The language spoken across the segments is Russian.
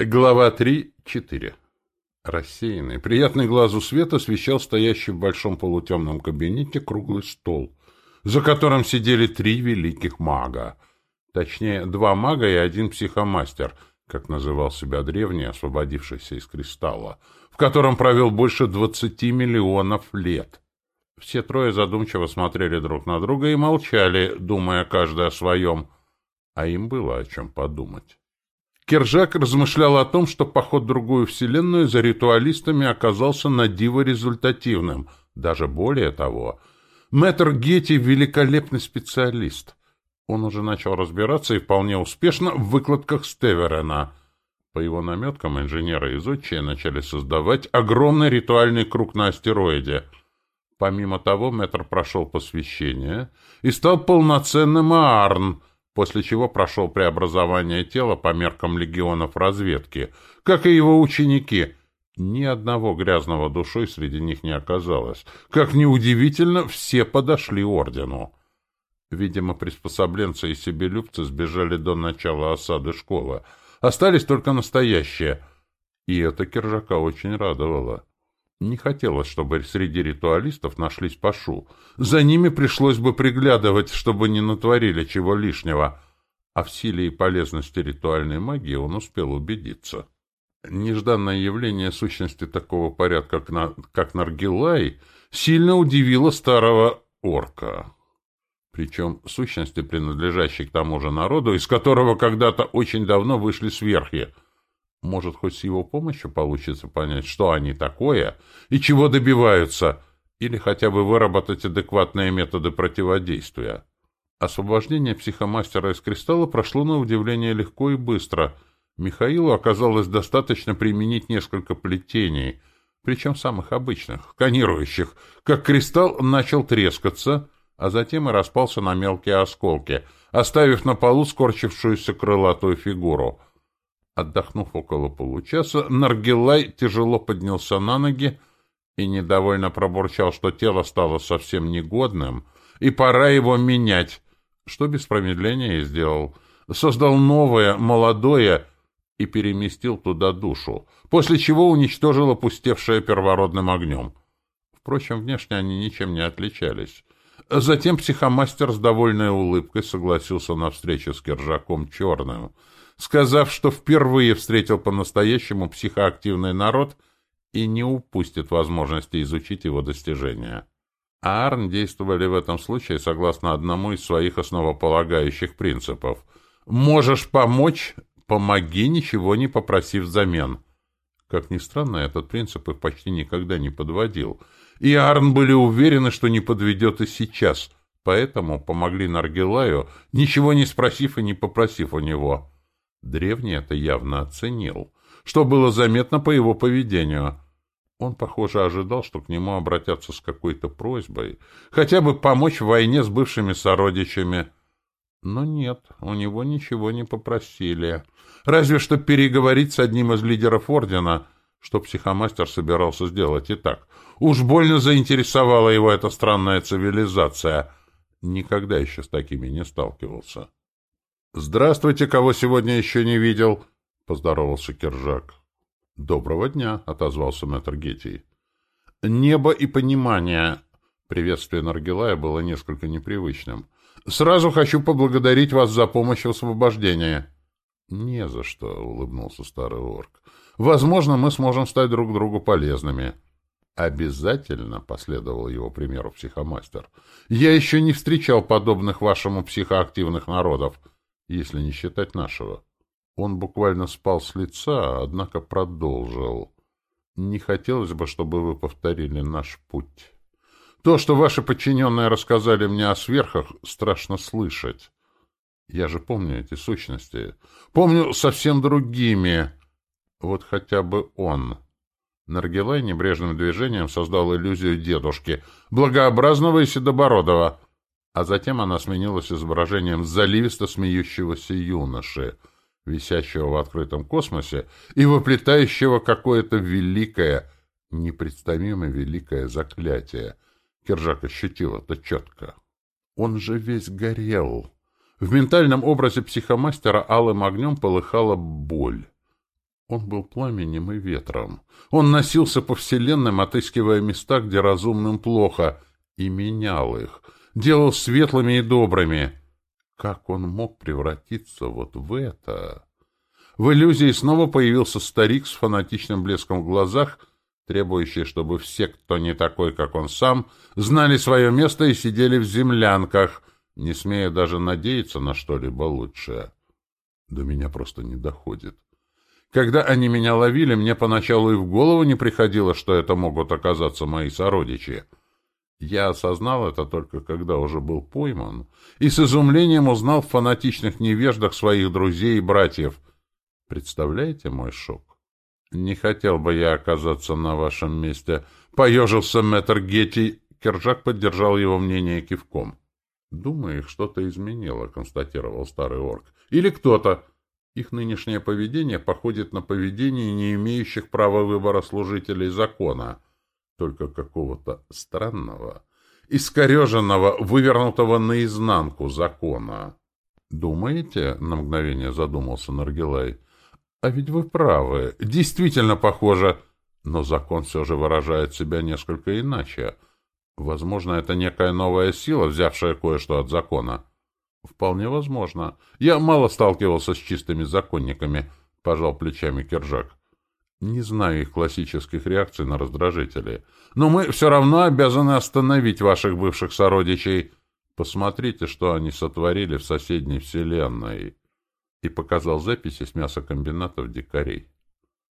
Глава 3.4 Рассеянный, приятный глазу свет освещал стоящий в большом полутемном кабинете круглый стол, за которым сидели три великих мага. Точнее, два мага и один психомастер, как называл себя древний, освободившийся из кристалла, в котором провел больше двадцати миллионов лет. Все трое задумчиво смотрели друг на друга и молчали, думая каждый о своем, а им было о чем подумать. Кержак размышлял о том, что поход в другую вселенную за ритуалистами оказался на диво результативным. Даже более того, мэтр Гетти — великолепный специалист. Он уже начал разбираться и вполне успешно в выкладках Стеверена. По его наметкам, инженеры из Отчия начали создавать огромный ритуальный круг на астероиде. Помимо того, мэтр прошел посвящение и стал полноценным Аарн — после чего прошел преобразование тела по меркам легионов разведки, как и его ученики. Ни одного грязного душой среди них не оказалось. Как ни удивительно, все подошли ордену. Видимо, приспособленцы и себелюбцы сбежали до начала осады школы. Остались только настоящие. И это Киржака очень радовало. Не хотелось, чтобы среди ритуалистов нашлись пашу. За ними пришлось бы приглядывать, чтобы не натворили чего лишнего. А в силе и полезности ритуальной магии он успел убедиться. Нежданное явление сущности такого порядка, как, на, как Наргилай, сильно удивило старого орка. Причем сущности, принадлежащей к тому же народу, из которого когда-то очень давно вышли сверхи — может, хоть с его помощью получится понять, что они такое и чего добиваются, или хотя бы выработать адекватные методы противодействия. Освобождение психомастера из кристалла прошло на удивление легко и быстро. Михаилу оказалось достаточно применить несколько плетений, причем самых обычных, сканирующих, как кристалл начал трескаться, а затем и распался на мелкие осколки, оставив на полу скорчившуюся крылатую фигуру — Отдохнув около получаса, Наргилай тяжело поднялся на ноги и недовольно пробурчал, что тело стало совсем негодным, и пора его менять, что без промедления и сделал. Создал новое, молодое, и переместил туда душу, после чего уничтожил опустевшее первородным огнем. Впрочем, внешне они ничем не отличались. Затем психомастер с довольной улыбкой согласился на встречу с Кержаком Черным — сказав, что впервые встретил по-настоящему психоактивный народ и не упустит возможности изучить его достижения. А Арн действовали в этом случае согласно одному из своих основополагающих принципов. «Можешь помочь? Помоги, ничего не попросив взамен». Как ни странно, этот принцип их почти никогда не подводил. И Арн были уверены, что не подведет и сейчас, поэтому помогли Наргилаю, ничего не спросив и не попросив у него. Древний это явно оценил, что было заметно по его поведению. Он, похоже, ожидал, что к нему обратятся с какой-то просьбой, хотя бы помочь в войне с бывшими сородичами. Но нет, у него ничего не попросили. Разве что переговорить с одним из лидеров Ордена, что психомастер собирался сделать и так. Уж больно заинтересовала его эта странная цивилизация. Никогда еще с такими не сталкивался. «Здравствуйте, кого сегодня еще не видел!» — поздоровался Кержак. «Доброго дня!» — отозвался мэтр Гетти. «Небо и понимание!» — приветствие Наргилая было несколько непривычным. «Сразу хочу поблагодарить вас за помощь в освобождении». «Не за что», — улыбнулся старый орк. «Возможно, мы сможем стать друг другу полезными». «Обязательно», — последовал его примеру психомастер. «Я еще не встречал подобных вашему психоактивных народов» если не считать нашего. Он буквально спал с лица, однако продолжил. Не хотелось бы, чтобы вы повторили наш путь. То, что ваши подчиненные рассказали мне о сверхах, страшно слышать. Я же помню эти сущности. Помню совсем другими. Вот хотя бы он. Наргилай небрежным движением создал иллюзию дедушки, благообразного и седобородого а затем она сменилась изображением заливисто смеющегося юноши, висящего в открытом космосе и выплетающего какое-то великое, непредставимо великое заклятие. Киржак ощутил это четко. Он же весь горел. В ментальном образе психомастера алым огнем полыхала боль. Он был пламенем и ветром. Он носился по вселенным, отыскивая места, где разумным плохо, и менял их, делал светлыми и добрыми. Как он мог превратиться вот в это? В иллюзии снова появился старик с фанатичным блеском в глазах, требующий, чтобы все, кто не такой, как он сам, знали свое место и сидели в землянках, не смея даже надеяться на что-либо лучшее. До меня просто не доходит. Когда они меня ловили, мне поначалу и в голову не приходило, что это могут оказаться мои сородичи. Я осознал это только когда уже был пойман, и с изумлением узнал в фанатичных невеждах своих друзей и братьев. Представляете мой шок? Не хотел бы я оказаться на вашем месте. Поежился мэтр Гетти. Кержак поддержал его мнение кивком. «Думаю, их что-то изменило», — констатировал старый орк. «Или кто-то. Их нынешнее поведение походит на поведение не имеющих права выбора служителей закона, только какого-то странного, искореженного, вывернутого наизнанку закона. «Думаете?» — на мгновение задумался Наргилай. «А ведь вы правы. Действительно похоже. Но закон все же выражает себя несколько иначе. Возможно, это некая новая сила, взявшая кое-что от закона». Вполне возможно. Я мало сталкивался с чистыми законниками, пожал плечами Кержак. Не знаю их классических реакций на раздражители. Но мы все равно обязаны остановить ваших бывших сородичей. Посмотрите, что они сотворили в соседней вселенной. И показал записи с мясокомбинатов дикарей.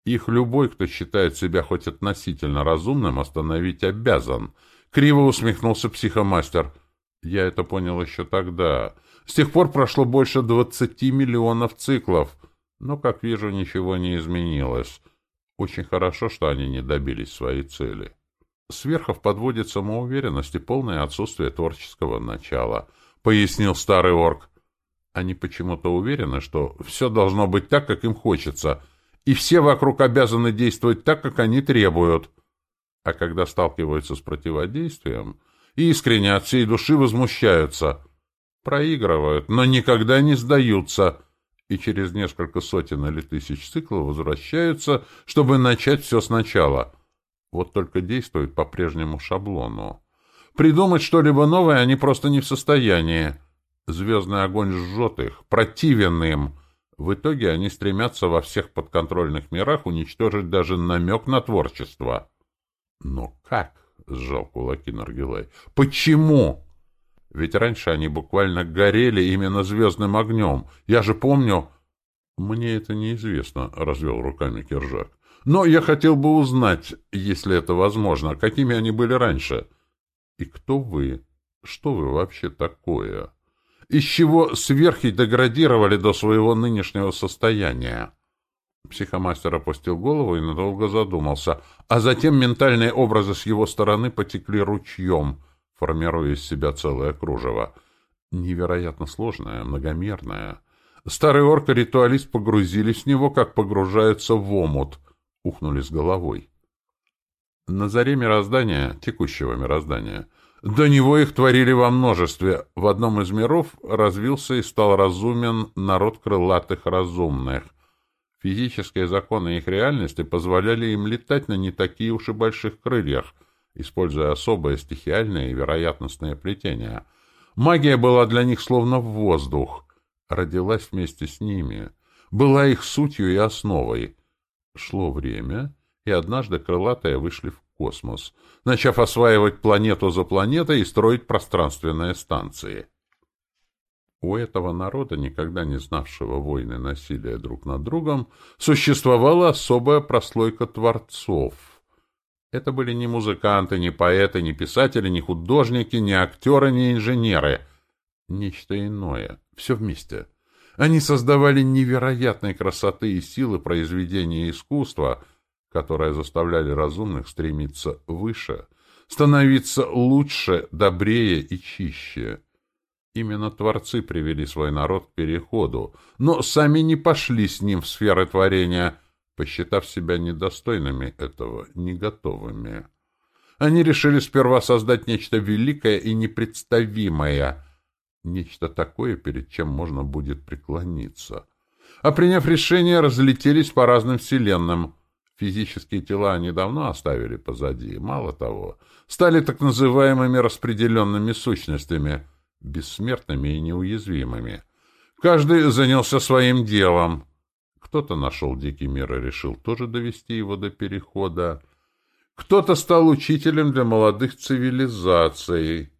Их любой, кто считает себя хоть относительно разумным, остановить обязан. Криво усмехнулся психомастер. Я это понял еще тогда. С тех пор прошло больше двадцати миллионов циклов, но, как вижу, ничего не изменилось. Очень хорошо, что они не добились своей цели. Сверхов подводит самоуверенность и полное отсутствие творческого начала, пояснил старый орк. Они почему-то уверены, что все должно быть так, как им хочется, и все вокруг обязаны действовать так, как они требуют. А когда сталкиваются с противодействием, искренне от всей души возмущаются — проигрывают, но никогда не сдаются, и через несколько сотен или тысяч циклов возвращаются, чтобы начать все сначала. Вот только действуют по прежнему шаблону. Придумать что-либо новое они просто не в состоянии. Звездный огонь жжет их, противен им. В итоге они стремятся во всех подконтрольных мирах уничтожить даже намек на творчество. Но как? — сжал кулаки Наргилай. — Почему? Ведь раньше они буквально горели именно звездным огнем. Я же помню... — Мне это неизвестно, — развел руками Кержак. — Но я хотел бы узнать, если это возможно, какими они были раньше. И кто вы? Что вы вообще такое? Из чего сверхи деградировали до своего нынешнего состояния? Психомастер опустил голову и надолго задумался, а затем ментальные образы с его стороны потекли ручьем — формируя из себя целое кружево. Невероятно сложное, многомерное. Старый орк и ритуалист погрузились в него, как погружаются в омут, ухнули с головой. На заре мироздания, текущего мироздания, до него их творили во множестве. В одном из миров развился и стал разумен народ крылатых разумных. Физические законы их реальности позволяли им летать на не такие уж и больших крыльях, используя особое стихиальное и вероятностное плетение. Магия была для них словно воздух, родилась вместе с ними, была их сутью и основой. Шло время, и однажды крылатые вышли в космос, начав осваивать планету за планетой и строить пространственные станции. У этого народа, никогда не знавшего войны насилия друг над другом, существовала особая прослойка творцов — это были не музыканты, не поэты, не писатели, не художники, не актеры, не инженеры. Нечто иное. Все вместе. Они создавали невероятной красоты и силы произведения искусства, которые заставляли разумных стремиться выше, становиться лучше, добрее и чище. Именно творцы привели свой народ к переходу, но сами не пошли с ним в сферы творения – посчитав себя недостойными этого, не готовыми. Они решили сперва создать нечто великое и непредставимое, нечто такое, перед чем можно будет преклониться. а приняв решение, разлетелись по разным вселенным. Физические тела они давно оставили позади. Мало того, стали так называемыми распределенными сущностями, бессмертными и неуязвимыми. Каждый занялся своим делом. Кто-то нашел дикий мир и решил тоже довести его до перехода. Кто-то стал учителем для молодых цивилизаций.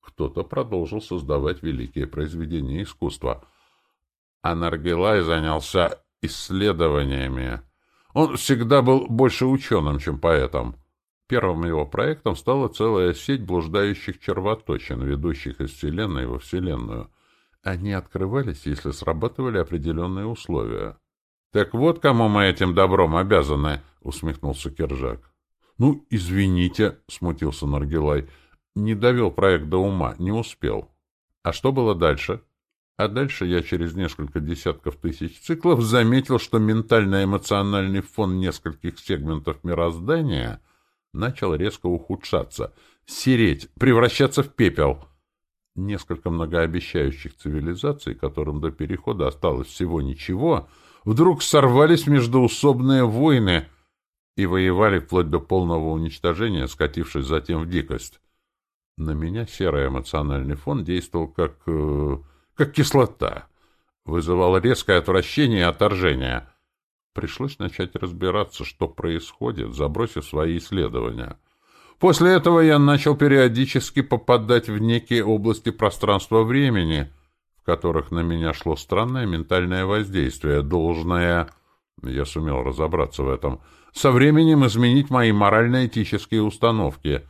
Кто-то продолжил создавать великие произведения искусства. А Наргилай занялся исследованиями. Он всегда был больше ученым, чем поэтом. Первым его проектом стала целая сеть блуждающих червоточин, ведущих из Вселенной во Вселенную. Они открывались, если срабатывали определенные условия. — Так вот, кому мы этим добром обязаны, — усмехнулся Кержак. — Ну, извините, — смутился Наргилай. — Не довел проект до ума, не успел. — А что было дальше? А дальше я через несколько десятков тысяч циклов заметил, что ментально-эмоциональный фон нескольких сегментов мироздания начал резко ухудшаться, сереть, превращаться в пепел. Несколько многообещающих цивилизаций, которым до перехода осталось всего ничего — вдруг сорвались междоусобные войны и воевали вплоть до полного уничтожения, скатившись затем в дикость. На меня серый эмоциональный фон действовал как, э, как кислота, вызывал резкое отвращение и отторжение. Пришлось начать разбираться, что происходит, забросив свои исследования. После этого я начал периодически попадать в некие области пространства-времени — в которых на меня шло странное ментальное воздействие, должное, я сумел разобраться в этом, со временем изменить мои морально-этические установки.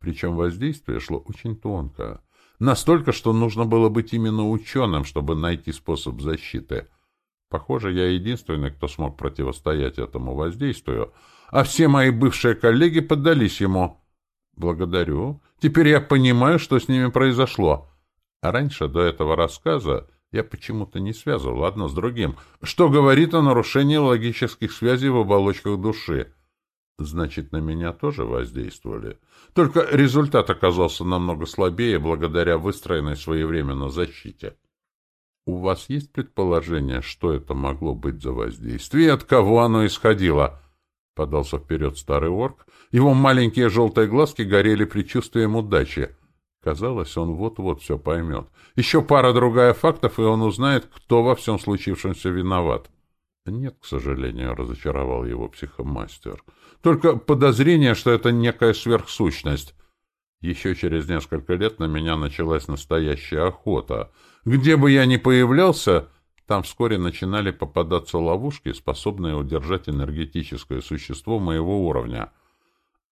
Причем воздействие шло очень тонко. Настолько, что нужно было быть именно ученым, чтобы найти способ защиты. Похоже, я единственный, кто смог противостоять этому воздействию, а все мои бывшие коллеги поддались ему. Благодарю. Теперь я понимаю, что с ними произошло. А раньше, до этого рассказа, я почему-то не связывал одно с другим, что говорит о нарушении логических связей в оболочках души. Значит, на меня тоже воздействовали. Только результат оказался намного слабее благодаря выстроенной своевременно защите. У вас есть предположение, что это могло быть за воздействие и от кого оно исходило? Подался вперед старый орк. Его маленькие желтые глазки горели предчувствием удачи. Казалось, он вот-вот все поймет. Еще пара-другая фактов, и он узнает, кто во всем случившемся виноват. Нет, к сожалению, разочаровал его психомастер. Только подозрение, что это некая сверхсущность. Еще через несколько лет на меня началась настоящая охота. Где бы я ни появлялся, там вскоре начинали попадаться ловушки, способные удержать энергетическое существо моего уровня —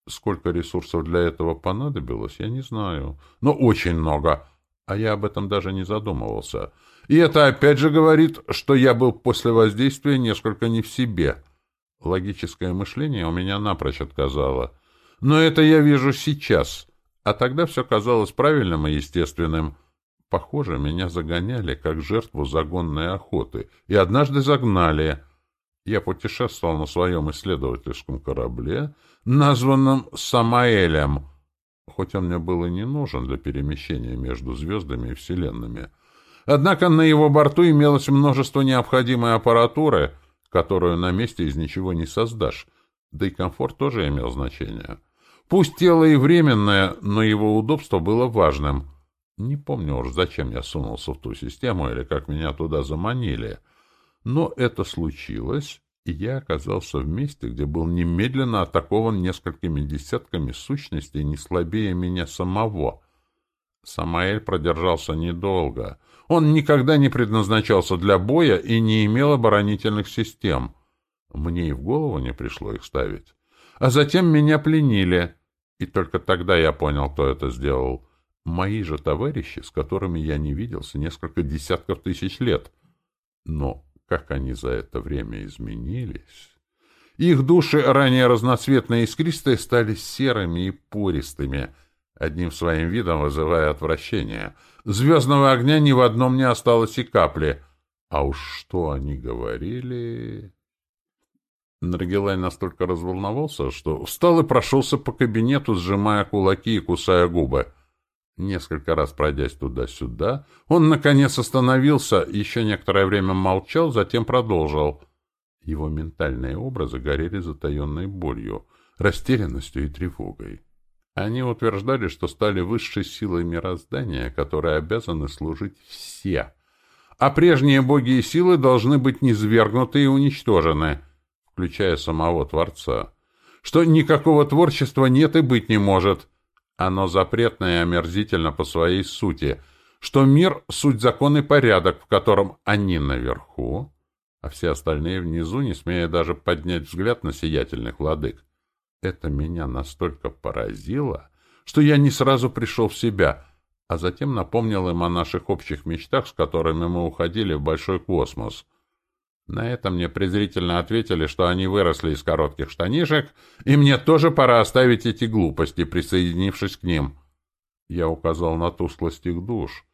Сколько ресурсов для этого понадобилось, я не знаю. Но очень много. А я об этом даже не задумывался. И это опять же говорит, что я был после воздействия несколько не в себе. Логическое мышление у меня напрочь отказало. Но это я вижу сейчас. А тогда все казалось правильным и естественным. Похоже, меня загоняли как жертву загонной охоты. И однажды загнали. Я путешествовал на своем исследовательском корабле, названном Самаэлем, хоть он мне был и не нужен для перемещения между звездами и вселенными. Однако на его борту имелось множество необходимой аппаратуры, которую на месте из ничего не создашь, да и комфорт тоже имел значение. Пусть тело и временное, но его удобство было важным. Не помню уж, зачем я сунулся в ту систему или как меня туда заманили. Но это случилось, и я оказался в месте, где был немедленно атакован несколькими десятками сущностей не слабее меня самого. Самаэль продержался недолго. Он никогда не предназначался для боя и не имел оборонительных систем. Мне и в голову не пришло их ставить. А затем меня пленили. И только тогда я понял, кто это сделал. Мои же товарищи, с которыми я не виделся несколько десятков тысяч лет. Но как они за это время изменились. Их души, ранее разноцветные и искристые, стали серыми и пористыми, одним своим видом вызывая отвращение. Звездного огня ни в одном не осталось и капли. А уж что они говорили... Наргилай настолько разволновался, что встал и прошелся по кабинету, сжимая кулаки и кусая губы. Несколько раз пройдясь туда-сюда, он, наконец, остановился, еще некоторое время молчал, затем продолжил. Его ментальные образы горели затаенной болью, растерянностью и тревогой. Они утверждали, что стали высшей силой мироздания, которой обязаны служить все, а прежние боги и силы должны быть низвергнуты и уничтожены, включая самого Творца, что никакого творчества нет и быть не может. Оно запретно и омерзительно по своей сути, что мир — суть закон и порядок, в котором они наверху, а все остальные внизу, не смея даже поднять взгляд на сиятельных владык. Это меня настолько поразило, что я не сразу пришел в себя, а затем напомнил им о наших общих мечтах, с которыми мы уходили в большой космос — на это мне презрительно ответили, что они выросли из коротких штанишек, и мне тоже пора оставить эти глупости, присоединившись к ним. Я указал на тусклость их душ,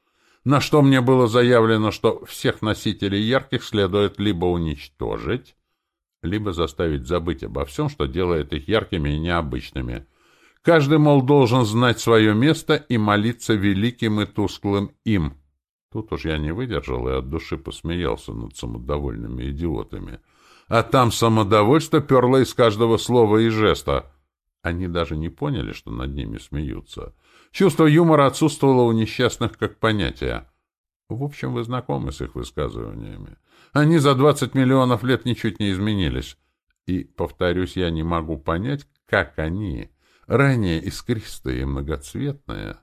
на что мне было заявлено, что всех носителей ярких следует либо уничтожить, либо заставить забыть обо всем, что делает их яркими и необычными. Каждый, мол, должен знать свое место и молиться великим и тусклым им — Тут уж я не выдержал и от души посмеялся над самодовольными идиотами. А там самодовольство перло из каждого слова и жеста. Они даже не поняли, что над ними смеются. Чувство юмора отсутствовало у несчастных как понятие. В общем, вы знакомы с их высказываниями. Они за двадцать миллионов лет ничуть не изменились. И, повторюсь, я не могу понять, как они, ранее искристые и многоцветные,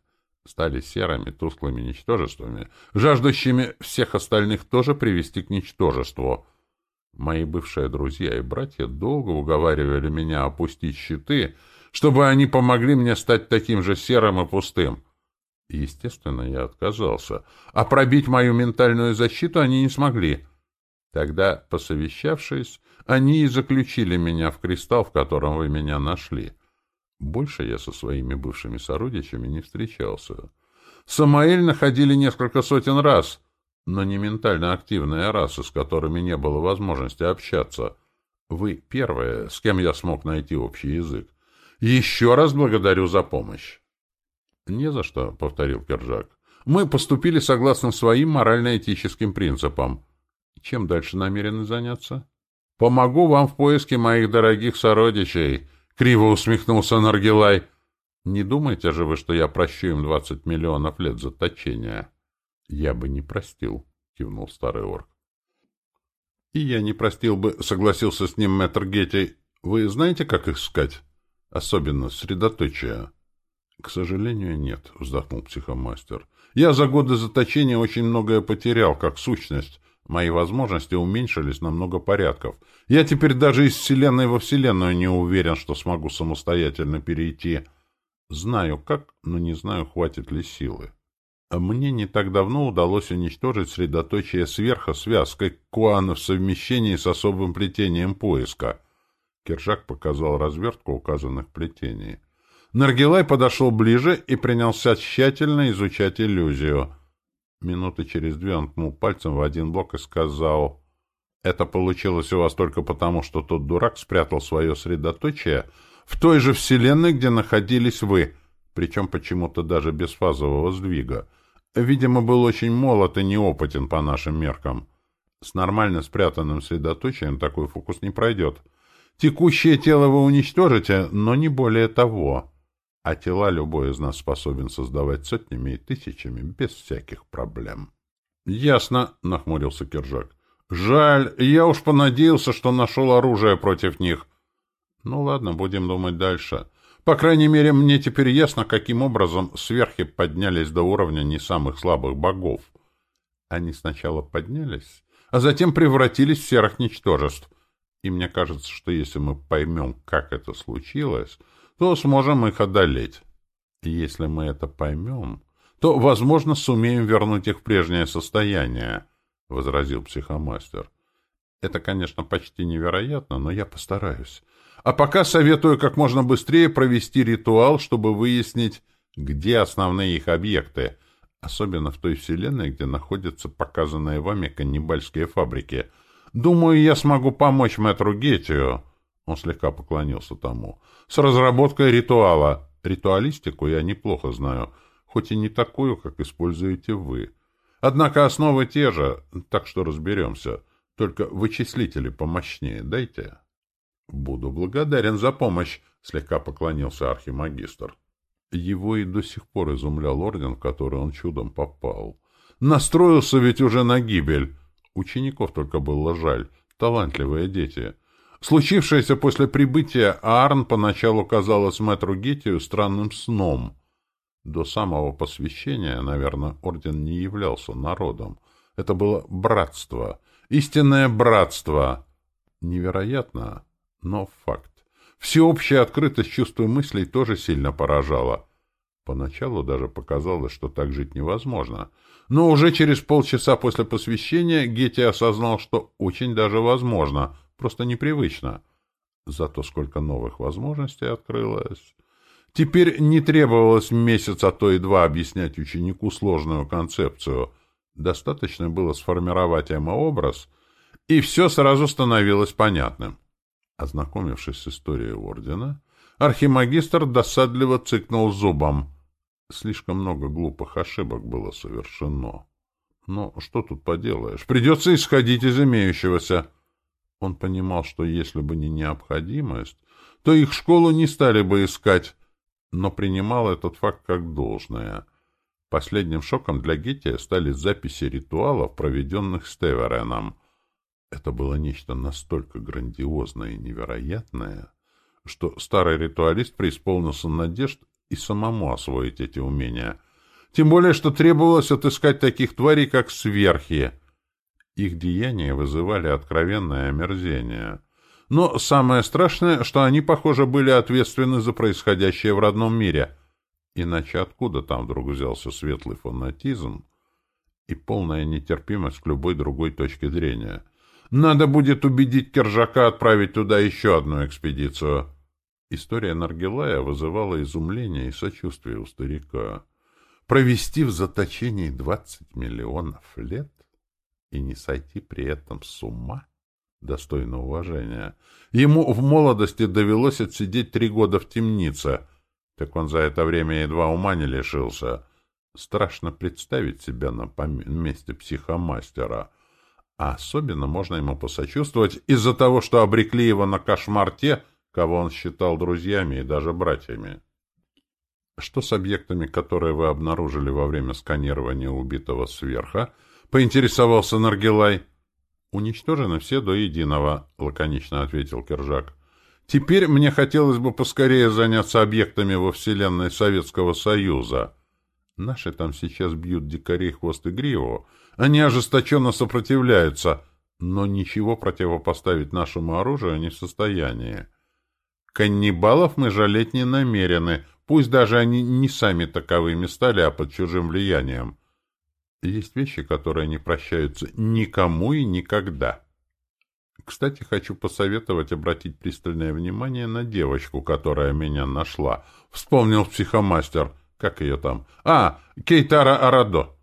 стали серыми, тусклыми ничтожествами, жаждущими всех остальных тоже привести к ничтожеству. Мои бывшие друзья и братья долго уговаривали меня опустить щиты, чтобы они помогли мне стать таким же серым и пустым. Естественно, я отказался, а пробить мою ментальную защиту они не смогли. Тогда, посовещавшись, они и заключили меня в кристалл, в котором вы меня нашли. Больше я со своими бывшими сородичами не встречался. Самаэль находили несколько сотен раз, но не ментально активные расы, с которыми не было возможности общаться. Вы первые, с кем я смог найти общий язык. Еще раз благодарю за помощь. — Не за что, — повторил Кержак. — Мы поступили согласно своим морально-этическим принципам. Чем дальше намерены заняться? — Помогу вам в поиске моих дорогих сородичей, — Криво усмехнулся Наргилай. Не думайте же вы, что я прощу им двадцать миллионов лет заточения. Я бы не простил, кивнул старый орк. И я не простил бы, согласился с ним мэтр Гетти. Вы знаете, как их искать? Особенно средоточие. К сожалению, нет, вздохнул психомастер. Я за годы заточения очень многое потерял, как сущность. Мои возможности уменьшились на много порядков. Я теперь даже из Вселенной во Вселенную не уверен, что смогу самостоятельно перейти. Знаю как, но не знаю, хватит ли силы. Мне не так давно удалось уничтожить средоточие сверха связкой Куана в совмещении с особым плетением поиска. Киржак показал развертку указанных плетений. Наргилай подошел ближе и принялся тщательно изучать иллюзию — Минуты через две он ткнул пальцем в один блок и сказал, «Это получилось у вас только потому, что тот дурак спрятал свое средоточие в той же вселенной, где находились вы, причем почему-то даже без фазового сдвига. Видимо, был очень молод и неопытен по нашим меркам. С нормально спрятанным средоточием такой фокус не пройдет. Текущее тело вы уничтожите, но не более того» а тела любой из нас способен создавать сотнями и тысячами без всяких проблем. — Ясно, — нахмурился Киржак. — Жаль, я уж понадеялся, что нашел оружие против них. — Ну ладно, будем думать дальше. По крайней мере, мне теперь ясно, каким образом сверхи поднялись до уровня не самых слабых богов. Они сначала поднялись, а затем превратились в серых ничтожеств. И мне кажется, что если мы поймем, как это случилось то сможем их одолеть. И если мы это поймем, то, возможно, сумеем вернуть их в прежнее состояние, — возразил психомастер. Это, конечно, почти невероятно, но я постараюсь. А пока советую как можно быстрее провести ритуал, чтобы выяснить, где основные их объекты, особенно в той вселенной, где находятся показанные вами каннибальские фабрики. Думаю, я смогу помочь мэтру Гетию. Он слегка поклонился тому. «С разработкой ритуала. Ритуалистику я неплохо знаю. хоть и не такую, как используете вы. Однако основы те же, так что разберемся. Только вычислители помощнее дайте. Буду благодарен за помощь, слегка поклонился архимагистр. Его и до сих пор изумлял орден, в который он чудом попал. Настроился ведь уже на гибель. Учеников только было жаль. Талантливые дети. Случившееся после прибытия Аарн поначалу казалось мэтру Гетию странным сном. До самого посвящения, наверное, орден не являлся народом. Это было братство. Истинное братство. Невероятно, но факт. Всеобщая открытость чувства мыслей тоже сильно поражала. Поначалу даже показалось, что так жить невозможно. Но уже через полчаса после посвящения Гетти осознал, что очень даже возможно — Просто непривычно. Зато сколько новых возможностей открылось. Теперь не требовалось месяц, а то и два объяснять ученику сложную концепцию. Достаточно было сформировать эмообраз, и все сразу становилось понятным. Ознакомившись с историей Ордена, архимагистр досадливо цыкнул зубом. Слишком много глупых ошибок было совершено. Но что тут поделаешь? Придется исходить из имеющегося. Он понимал, что если бы не необходимость, то их школу не стали бы искать, но принимал этот факт как должное. Последним шоком для Геттия стали записи ритуалов, проведенных Стевереном. Это было нечто настолько грандиозное и невероятное, что старый ритуалист преисполнился надежд и самому освоить эти умения. Тем более, что требовалось отыскать таких тварей, как сверхи — их деяния вызывали откровенное омерзение. Но самое страшное, что они, похоже, были ответственны за происходящее в родном мире. Иначе откуда там вдруг взялся светлый фанатизм и полная нетерпимость к любой другой точке зрения? Надо будет убедить Кержака отправить туда еще одну экспедицию. История Наргилая вызывала изумление и сочувствие у старика. Провести в заточении двадцать миллионов лет? И не сойти при этом с ума достойно уважения. Ему в молодости довелось отсидеть три года в темнице, так он за это время едва ума не лишился. Страшно представить себя на месте психомастера. А особенно можно ему посочувствовать из-за того, что обрекли его на кошмар те, кого он считал друзьями и даже братьями. Что с объектами, которые вы обнаружили во время сканирования убитого сверха, — поинтересовался Наргилай. «Уничтожены все до единого», — лаконично ответил Кержак. «Теперь мне хотелось бы поскорее заняться объектами во Вселенной Советского Союза. Наши там сейчас бьют дикарей хвост и гриву. Они ожесточенно сопротивляются, но ничего противопоставить нашему оружию не в состоянии. Каннибалов мы жалеть не намерены, пусть даже они не сами таковыми стали, а под чужим влиянием. Есть вещи, которые не прощаются никому и никогда. Кстати, хочу посоветовать обратить пристальное внимание на девочку, которая меня нашла. Вспомнил психомастер. Как ее там? А, Кейтара Арадо.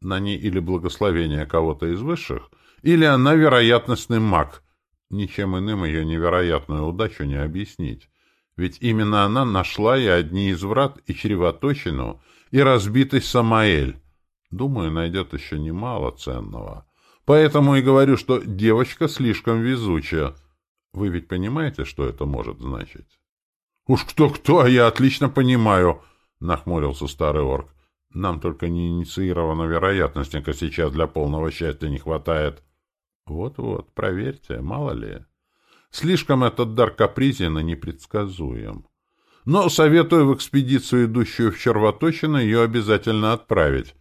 На ней или благословение кого-то из высших, или она вероятностный маг. Ничем иным ее невероятную удачу не объяснить. Ведь именно она нашла и одни из врат, и чревоточину, и разбитый Самаэль. Думаю, найдет еще немало ценного. Поэтому и говорю, что девочка слишком везучая. Вы ведь понимаете, что это может значить? — Уж кто-кто, а я отлично понимаю, — нахмурился старый орк. — Нам только неинициированного вероятностника сейчас для полного счастья не хватает. Вот-вот, проверьте, мало ли. Слишком этот дар капризен и непредсказуем. Но советую в экспедицию, идущую в Червоточино, ее обязательно отправить.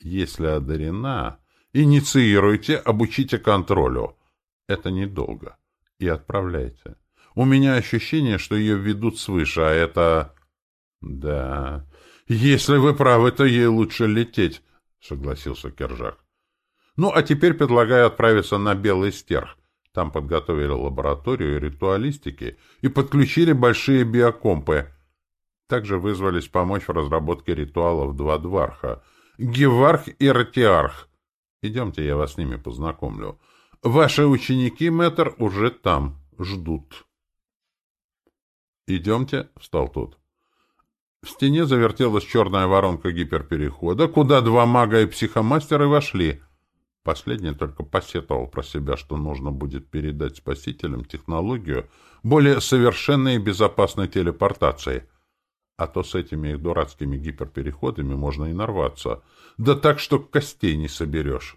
Если одарена, инициируйте, обучите контролю. Это недолго. И отправляйте. У меня ощущение, что ее ведут свыше, а это... Да, если вы правы, то ей лучше лететь, согласился Кержак. Ну, а теперь предлагаю отправиться на Белый Стерх. Там подготовили лабораторию ритуалистики и подключили большие биокомпы. Также вызвались помочь в разработке ритуалов два дварха — Геварх и Ратиарх. Идемте, я вас с ними познакомлю. Ваши ученики, мэтр, уже там, ждут. Идемте, — встал тот. В стене завертелась черная воронка гиперперехода, куда два мага и психомастера вошли. Последний только посетовал про себя, что нужно будет передать спасителям технологию более совершенной и безопасной телепортации. А то с этими их дурацкими гиперпереходами можно и нарваться. Да так, что костей не соберешь.